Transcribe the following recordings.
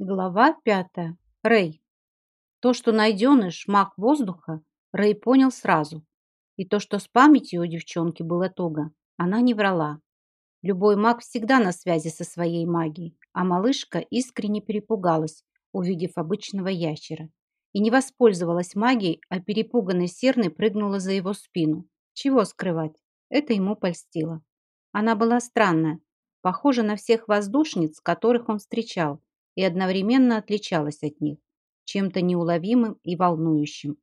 Глава пятая. Рэй. То, что найденыш маг воздуха, Рэй понял сразу. И то, что с памятью у девчонки было туго, она не врала. Любой маг всегда на связи со своей магией, а малышка искренне перепугалась, увидев обычного ящера. И не воспользовалась магией, а перепуганной серной прыгнула за его спину. Чего скрывать? Это ему польстило. Она была странная, похожа на всех воздушниц, которых он встречал, и одновременно отличалась от них чем-то неуловимым и волнующим.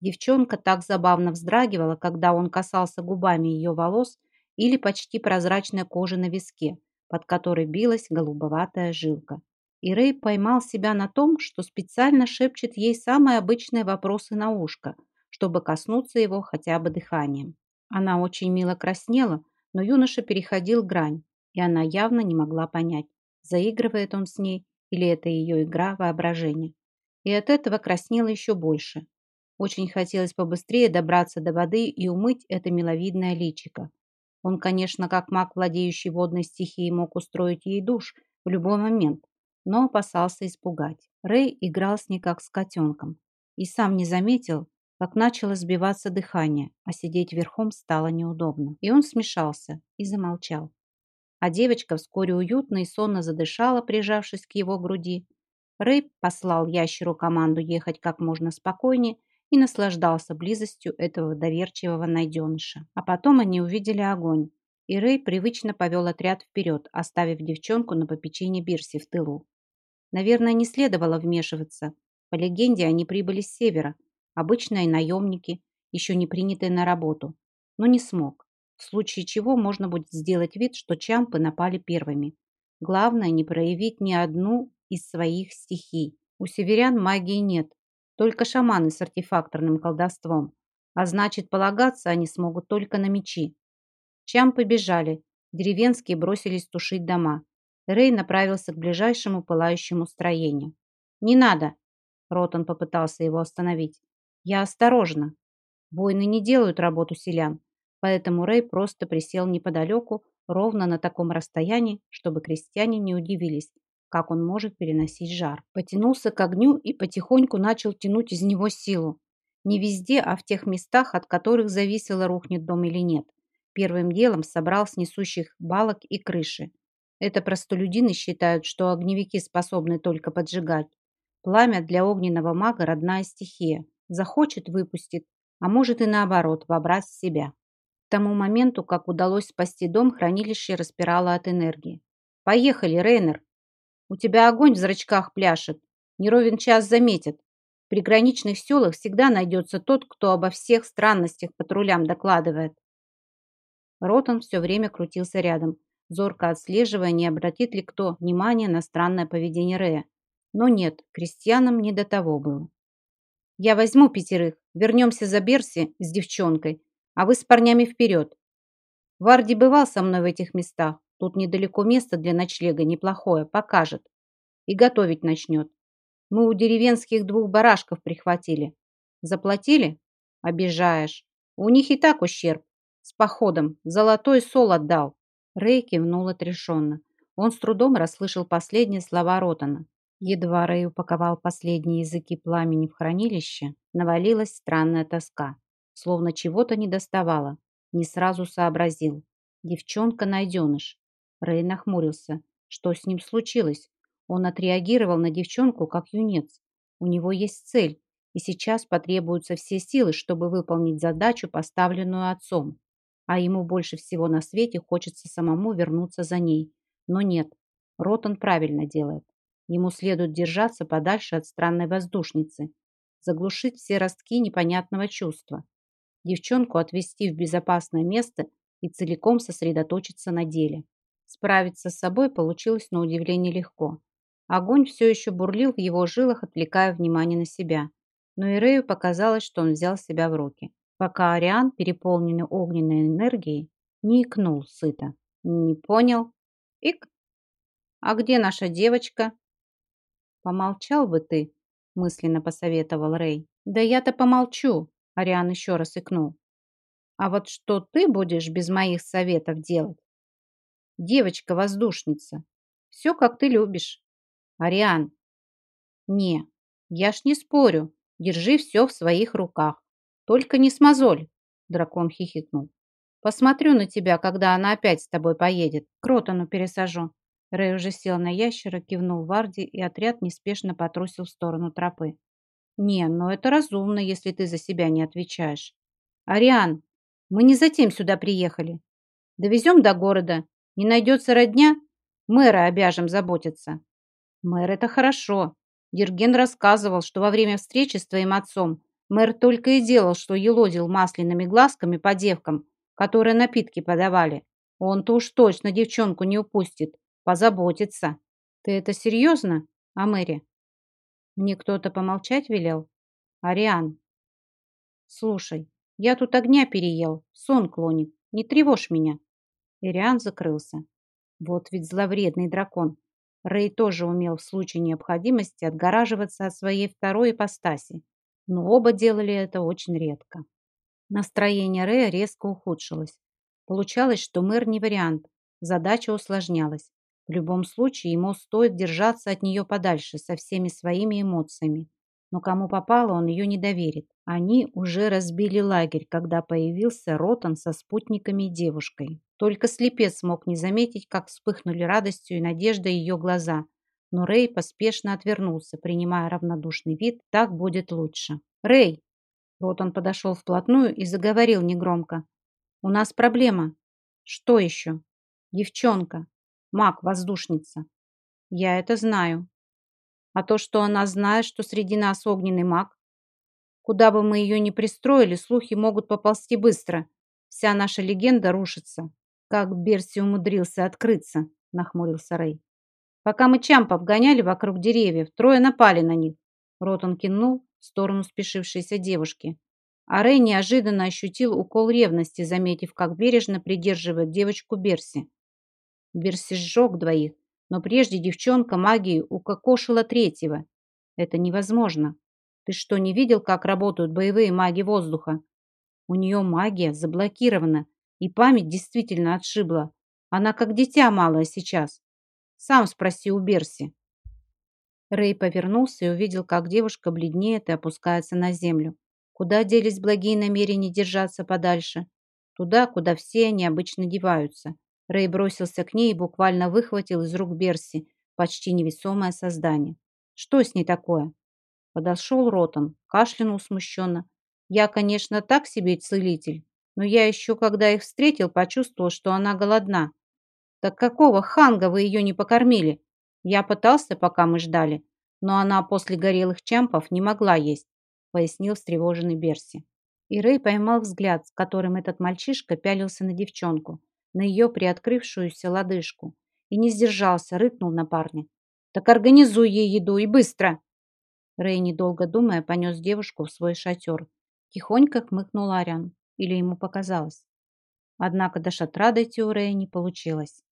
Девчонка так забавно вздрагивала, когда он касался губами ее волос или почти прозрачной кожи на виске, под которой билась голубоватая жилка. И Рэй поймал себя на том, что специально шепчет ей самые обычные вопросы на ушко, чтобы коснуться его хотя бы дыханием. Она очень мило краснела, но юноша переходил грань, и она явно не могла понять, заигрывает он с ней или это ее игра воображения. И от этого краснела еще больше. Очень хотелось побыстрее добраться до воды и умыть это миловидное личико. Он, конечно, как маг, владеющий водной стихией, мог устроить ей душ в любой момент, но опасался испугать. Рэй играл с ней как с котенком и сам не заметил, как начало сбиваться дыхание, а сидеть верхом стало неудобно. И он смешался и замолчал а девочка вскоре уютно и сонно задышала, прижавшись к его груди. Рэй послал ящеру команду ехать как можно спокойнее и наслаждался близостью этого доверчивого найденыша. А потом они увидели огонь, и Рэй привычно повел отряд вперед, оставив девчонку на попечении Бирси в тылу. Наверное, не следовало вмешиваться. По легенде, они прибыли с севера, обычные наемники, еще не принятые на работу, но не смог в случае чего можно будет сделать вид, что чампы напали первыми. Главное не проявить ни одну из своих стихий. У северян магии нет, только шаманы с артефакторным колдовством, а значит полагаться они смогут только на мечи. Чампы бежали, деревенские бросились тушить дома. Рэй направился к ближайшему пылающему строению. «Не надо!» Ротан попытался его остановить. «Я осторожно. Войны не делают работу селян. Поэтому Рэй просто присел неподалеку, ровно на таком расстоянии, чтобы крестьяне не удивились, как он может переносить жар. Потянулся к огню и потихоньку начал тянуть из него силу. Не везде, а в тех местах, от которых зависело, рухнет дом или нет. Первым делом собрал с несущих балок и крыши. Это простолюдины считают, что огневики способны только поджигать. Пламя для огненного мага – родная стихия. Захочет – выпустит, а может и наоборот, вобрать в себя. К тому моменту, как удалось спасти дом, хранилище распирало от энергии. «Поехали, Рейнер! У тебя огонь в зрачках пляшет. Не ровен час заметят. В приграничных селах всегда найдется тот, кто обо всех странностях патрулям докладывает». Ротан все время крутился рядом, зорко отслеживая, не обратит ли кто внимания на странное поведение Рея. Но нет, крестьянам не до того было. «Я возьму пятерых, вернемся за Берси с девчонкой, а вы с парнями вперед. Варди бывал со мной в этих местах. Тут недалеко место для ночлега неплохое, покажет. И готовить начнет. Мы у деревенских двух барашков прихватили. Заплатили? Обижаешь. У них и так ущерб. С походом. Золотой сол отдал. Рэй кивнул отрешенно. Он с трудом расслышал последние слова Ротана. Едва Рэй упаковал последние языки пламени в хранилище, навалилась странная тоска словно чего-то не доставало. Не сразу сообразил. Девчонка-найденыш. Рэй нахмурился. Что с ним случилось? Он отреагировал на девчонку, как юнец. У него есть цель, и сейчас потребуются все силы, чтобы выполнить задачу, поставленную отцом. А ему больше всего на свете хочется самому вернуться за ней. Но нет, Ротан правильно делает. Ему следует держаться подальше от странной воздушницы, заглушить все ростки непонятного чувства девчонку отвезти в безопасное место и целиком сосредоточиться на деле. Справиться с собой получилось на удивление легко. Огонь все еще бурлил в его жилах, отвлекая внимание на себя. Но Ирею показалось, что он взял себя в руки, пока Ариан, переполненный огненной энергией, не икнул сыто. «Не понял?» «Ик! А где наша девочка?» «Помолчал бы ты», мысленно посоветовал Рэй. «Да я-то помолчу. Ариан еще раз икнул. А вот что ты будешь без моих советов делать? Девочка-воздушница. Все, как ты любишь. Ариан, Не, я ж не спорю. Держи все в своих руках. Только не смазоль, дракон хихикнул. Посмотрю на тебя, когда она опять с тобой поедет. К Ротану пересажу. Рэй уже сел на ящера, кивнул Варди, и отряд неспешно потрусил в сторону тропы. «Не, но это разумно, если ты за себя не отвечаешь. Ариан, мы не затем сюда приехали. Довезем до города. Не найдется родня? Мэра обяжем заботиться». «Мэр, это хорошо. Дерген рассказывал, что во время встречи с твоим отцом мэр только и делал, что елозил масляными глазками по девкам, которые напитки подавали. Он-то уж точно девчонку не упустит. Позаботится. Ты это серьезно, а Мэри? Мне кто-то помолчать велел? Ариан. Слушай, я тут огня переел, сон клонит. Не тревожь меня. Ириан закрылся. Вот ведь зловредный дракон. Рэй тоже умел в случае необходимости отгораживаться от своей второй ипостаси, но оба делали это очень редко. Настроение Рэя резко ухудшилось. Получалось, что мэр не вариант, задача усложнялась. В любом случае, ему стоит держаться от нее подальше со всеми своими эмоциями. Но кому попало, он ее не доверит. Они уже разбили лагерь, когда появился Ротан со спутниками и девушкой. Только слепец смог не заметить, как вспыхнули радостью и надеждой ее глаза. Но Рэй поспешно отвернулся, принимая равнодушный вид. Так будет лучше. «Рэй!» Ротан подошел вплотную и заговорил негромко. «У нас проблема». «Что еще?» «Девчонка маг-воздушница. Я это знаю. А то, что она знает, что среди нас огненный маг, куда бы мы ее ни пристроили, слухи могут поползти быстро. Вся наша легенда рушится. Как Берси умудрился открыться, нахмурился Рэй. Пока мы Чампов гоняли вокруг деревьев, трое напали на них. Ротон кинул в сторону спешившейся девушки. А Рэй неожиданно ощутил укол ревности, заметив, как бережно придерживает девочку Берси. Берси сжег двоих, но прежде девчонка магией укокошила третьего. Это невозможно. Ты что, не видел, как работают боевые маги воздуха? У нее магия заблокирована, и память действительно отшибла. Она как дитя малое сейчас. Сам спроси у Берси. Рэй повернулся и увидел, как девушка бледнеет и опускается на землю. Куда делись благие намерения держаться подальше? Туда, куда все они обычно деваются. Рэй бросился к ней и буквально выхватил из рук Берси почти невесомое создание. Что с ней такое? Подошел Ротан, кашлянул смущенно. Я, конечно, так себе целитель, но я еще, когда их встретил, почувствовал, что она голодна. Так какого ханга вы ее не покормили? Я пытался, пока мы ждали, но она после горелых чампов не могла есть, пояснил встревоженный Берси. И Рэй поймал взгляд, с которым этот мальчишка пялился на девчонку на ее приоткрывшуюся лодыжку и не сдержался, рыкнул на парня. «Так организуй ей еду и быстро!» Рэй, недолго думая, понес девушку в свой шатер. Тихонько хмыкнул Ариан. Или ему показалось. Однако до шатра дойти у Рэя не получилось.